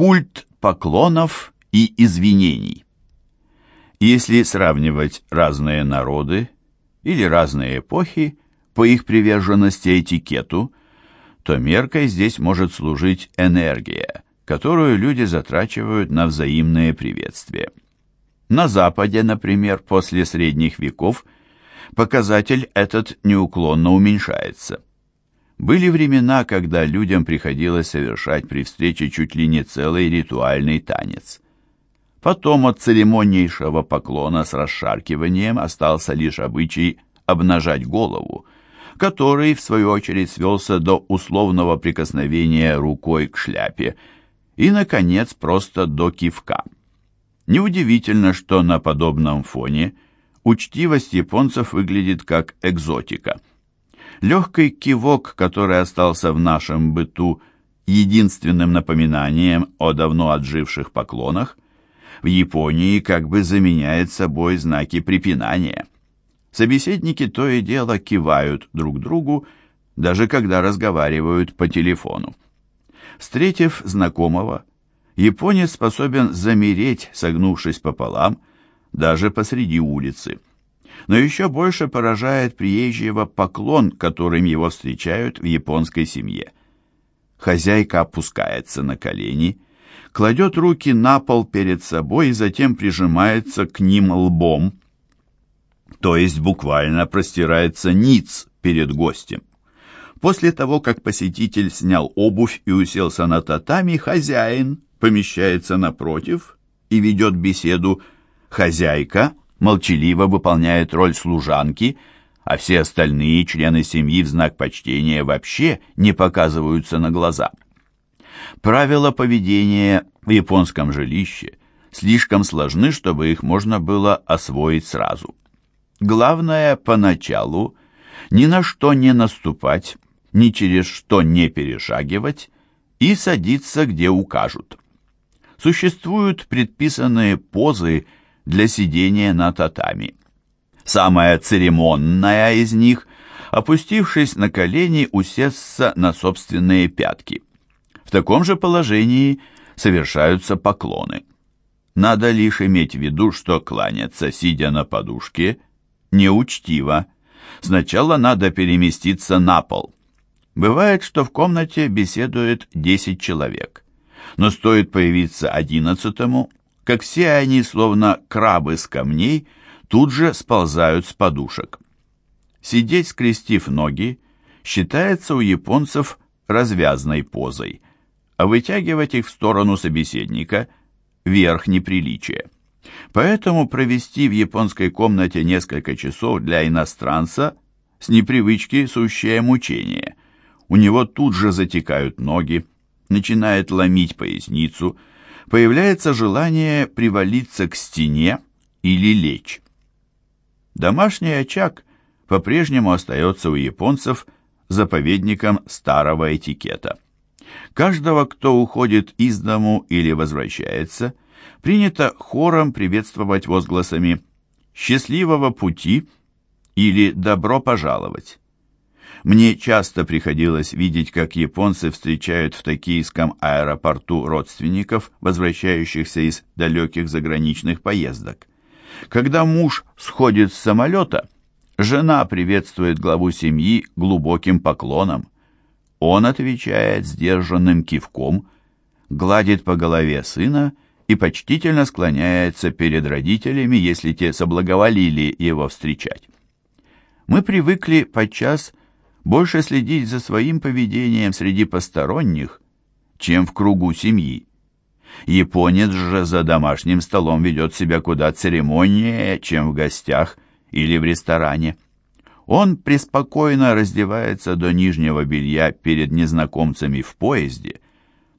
Культ поклонов и извинений. Если сравнивать разные народы или разные эпохи по их приверженности этикету, то меркой здесь может служить энергия, которую люди затрачивают на взаимные приветствия. На Западе, например, после средних веков, показатель этот неуклонно уменьшается. Были времена, когда людям приходилось совершать при встрече чуть ли не целый ритуальный танец. Потом от церемоннейшего поклона с расшаркиванием остался лишь обычай обнажать голову, который, в свою очередь, свелся до условного прикосновения рукой к шляпе и, наконец, просто до кивка. Неудивительно, что на подобном фоне учтивость японцев выглядит как экзотика. Легкий кивок, который остался в нашем быту единственным напоминанием о давно отживших поклонах, в Японии как бы заменяет собой знаки препинания. Собеседники то и дело кивают друг другу, даже когда разговаривают по телефону. Встретив знакомого, японец способен замереть, согнувшись пополам, даже посреди улицы. Но еще больше поражает приезжего поклон, которым его встречают в японской семье. Хозяйка опускается на колени, кладет руки на пол перед собой и затем прижимается к ним лбом, то есть буквально простирается ниц перед гостем. После того, как посетитель снял обувь и уселся на татами, хозяин помещается напротив и ведет беседу. Хозяйка молчаливо выполняет роль служанки, а все остальные члены семьи в знак почтения вообще не показываются на глаза. Правила поведения в японском жилище слишком сложны, чтобы их можно было освоить сразу. Главное поначалу ни на что не наступать, ни через что не перешагивать и садиться, где укажут. Существуют предписанные позы для сидения на татами. Самая церемонная из них – опустившись на колени, усесться на собственные пятки. В таком же положении совершаются поклоны. Надо лишь иметь в виду, что кланяться, сидя на подушке, неучтиво. Сначала надо переместиться на пол. Бывает, что в комнате беседует 10 человек. Но стоит появиться одиннадцатому, как все они, словно крабы с камней, тут же сползают с подушек. Сидеть, скрестив ноги, считается у японцев развязной позой, а вытягивать их в сторону собеседника – верх неприличия. Поэтому провести в японской комнате несколько часов для иностранца с непривычки сущее мучение. У него тут же затекают ноги, начинает ломить поясницу, появляется желание привалиться к стене или лечь. Домашний очаг по-прежнему остается у японцев заповедником старого этикета. Каждого, кто уходит из дому или возвращается – принято хором приветствовать возгласами «Счастливого пути» или «Добро пожаловать». Мне часто приходилось видеть, как японцы встречают в токийском аэропорту родственников, возвращающихся из далеких заграничных поездок. Когда муж сходит с самолета, жена приветствует главу семьи глубоким поклоном. Он отвечает сдержанным кивком, гладит по голове сына и почтительно склоняется перед родителями, если те соблаговолили его встречать. Мы привыкли подчас больше следить за своим поведением среди посторонних, чем в кругу семьи. Японец же за домашним столом ведет себя куда церемоннее, чем в гостях или в ресторане. Он преспокойно раздевается до нижнего белья перед незнакомцами в поезде –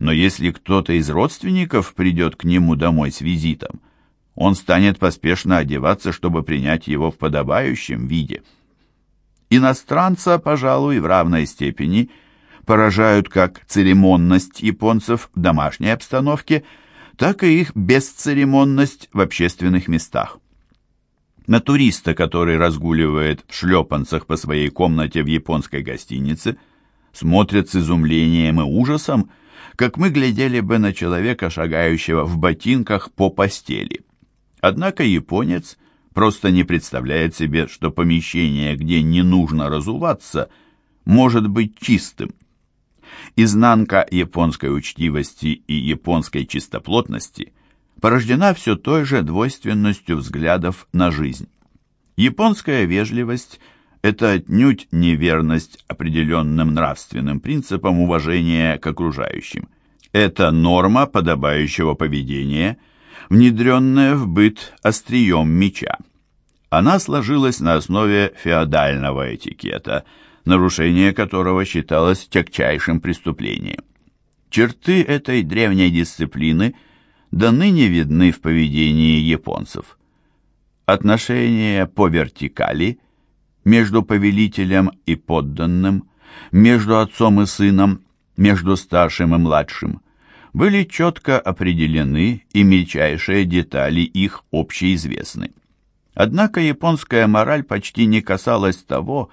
но если кто-то из родственников придет к нему домой с визитом, он станет поспешно одеваться, чтобы принять его в подобающем виде. Иностранца, пожалуй, в равной степени поражают как церемонность японцев в домашней обстановке, так и их бесцеремонность в общественных местах. На туриста, который разгуливает в шлепанцах по своей комнате в японской гостинице, смотрят с изумлением и ужасом, как мы глядели бы на человека, шагающего в ботинках по постели. Однако японец просто не представляет себе, что помещение, где не нужно разуваться, может быть чистым. Изнанка японской учтивости и японской чистоплотности порождена все той же двойственностью взглядов на жизнь. Японская вежливость – это отнюдь неверность определенным нравственным принципам уважения к окружающим. Это норма подобающего поведения, внедренная в быт острием меча. Она сложилась на основе феодального этикета – нарушение которого считалось тягчайшим преступлением. Черты этой древней дисциплины до ныне видны в поведении японцев. Отношения по вертикали между повелителем и подданным, между отцом и сыном, между старшим и младшим были четко определены и мельчайшие детали их общеизвестны. Однако японская мораль почти не касалась того,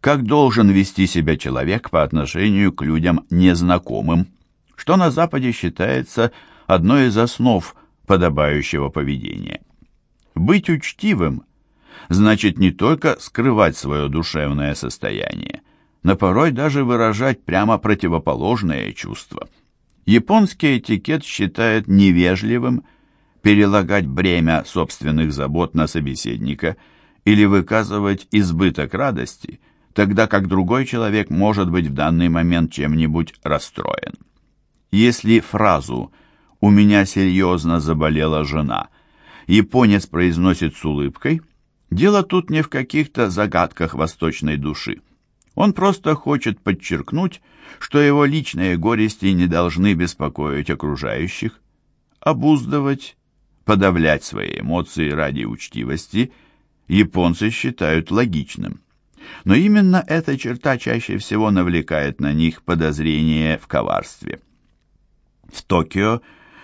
как должен вести себя человек по отношению к людям незнакомым, что на Западе считается одной из основ подобающего поведения. Быть учтивым значит не только скрывать свое душевное состояние, но порой даже выражать прямо противоположные чувства. Японский этикет считает невежливым перелагать бремя собственных забот на собеседника или выказывать избыток радости – тогда как другой человек может быть в данный момент чем-нибудь расстроен. Если фразу «у меня серьезно заболела жена» японец произносит с улыбкой, дело тут не в каких-то загадках восточной души. Он просто хочет подчеркнуть, что его личные горести не должны беспокоить окружающих, обуздывать, подавлять свои эмоции ради учтивости японцы считают логичным. Но именно эта черта чаще всего навлекает на них подозрение в коварстве. В Токио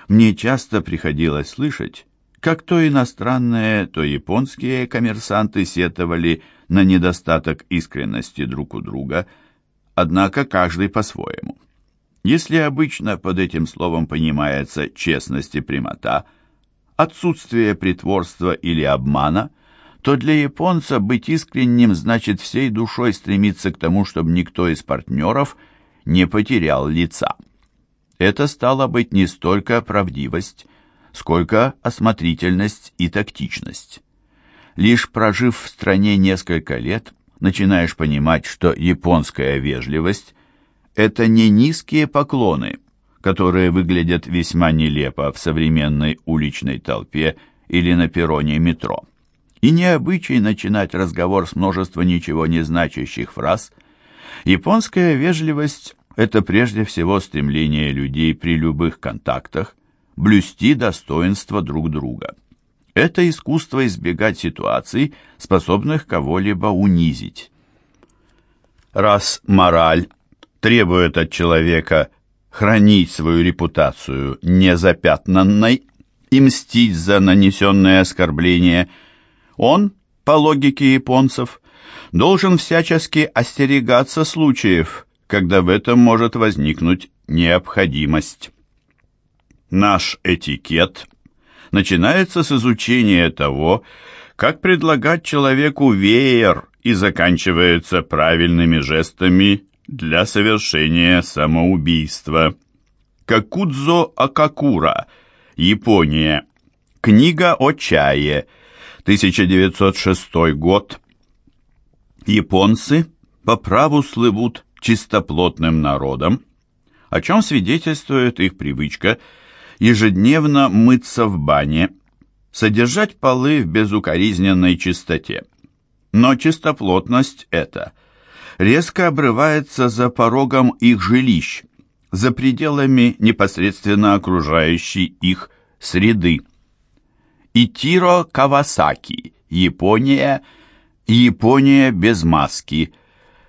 мне часто приходилось слышать, как то иностранные, то японские коммерсанты сетовали на недостаток искренности друг у друга, однако каждый по-своему. Если обычно под этим словом понимается честность и прямота, отсутствие притворства или обмана – то для японца быть искренним значит всей душой стремиться к тому, чтобы никто из партнеров не потерял лица. Это стало быть не столько правдивость, сколько осмотрительность и тактичность. Лишь прожив в стране несколько лет, начинаешь понимать, что японская вежливость – это не низкие поклоны, которые выглядят весьма нелепо в современной уличной толпе или на перроне метро и не начинать разговор с множества ничего не значащих фраз. Японская вежливость – это прежде всего стремление людей при любых контактах блюсти достоинство друг друга. Это искусство избегать ситуаций, способных кого-либо унизить. Раз мораль требует от человека хранить свою репутацию незапятнанной и мстить за нанесенное оскорбление – он, по логике японцев, должен всячески остерегаться случаев, когда в этом может возникнуть необходимость. Наш этикет начинается с изучения того, как предлагать человеку веер и заканчивается правильными жестами для совершения самоубийства. Какудзо Акакура, Япония. Книга о чае – 1906 год. Японцы по праву слывут чистоплотным народом, о чем свидетельствует их привычка ежедневно мыться в бане, содержать полы в безукоризненной чистоте. Но чистоплотность эта резко обрывается за порогом их жилищ, за пределами непосредственно окружающей их среды. Итиро Кавасаки, Япония, Япония без маски,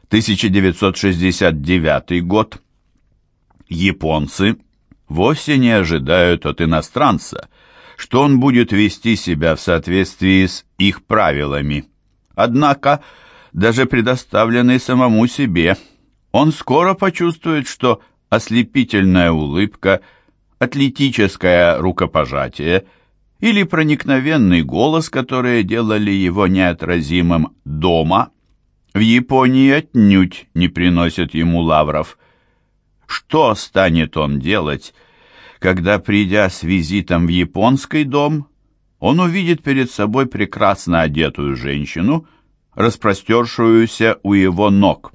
1969 год. Японцы вовсе не ожидают от иностранца, что он будет вести себя в соответствии с их правилами. Однако, даже предоставленный самому себе, он скоро почувствует, что ослепительная улыбка, атлетическое рукопожатие или проникновенный голос, которые делали его неотразимым дома, в Японии отнюдь не приносят ему лавров. Что станет он делать, когда, придя с визитом в японский дом, он увидит перед собой прекрасно одетую женщину, распростершуюся у его ног?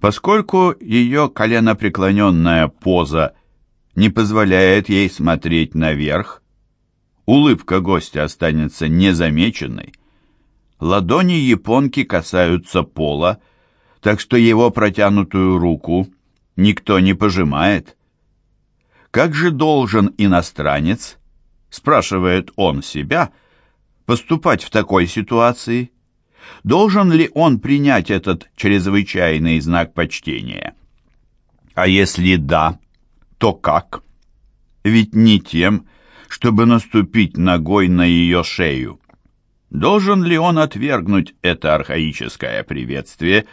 Поскольку ее коленопреклоненная поза не позволяет ей смотреть наверх, улыбка гостя останется незамеченной. Ладони японки касаются пола, так что его протянутую руку никто не пожимает. Как же должен иностранец, спрашивает он себя, поступать в такой ситуации? Должен ли он принять этот чрезвычайный знак почтения? А если да, то как? Ведь не тем, чтобы наступить ногой на ее шею. Должен ли он отвергнуть это архаическое приветствие,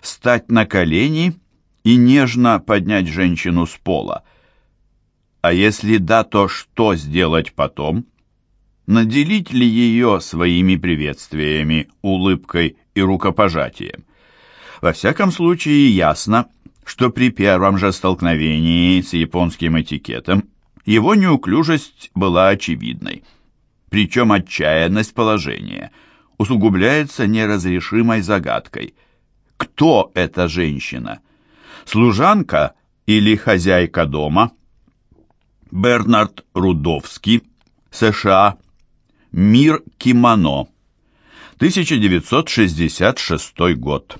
встать на колени и нежно поднять женщину с пола? А если да, то что сделать потом? Наделить ли ее своими приветствиями, улыбкой и рукопожатием? Во всяком случае, ясно, что при первом же столкновении с японским этикетом его неуклюжесть была очевидной. Причем отчаянность положения усугубляется неразрешимой загадкой. Кто эта женщина? Служанка или хозяйка дома? Бернард Рудовский, США. Мир кимоно. 1966 год.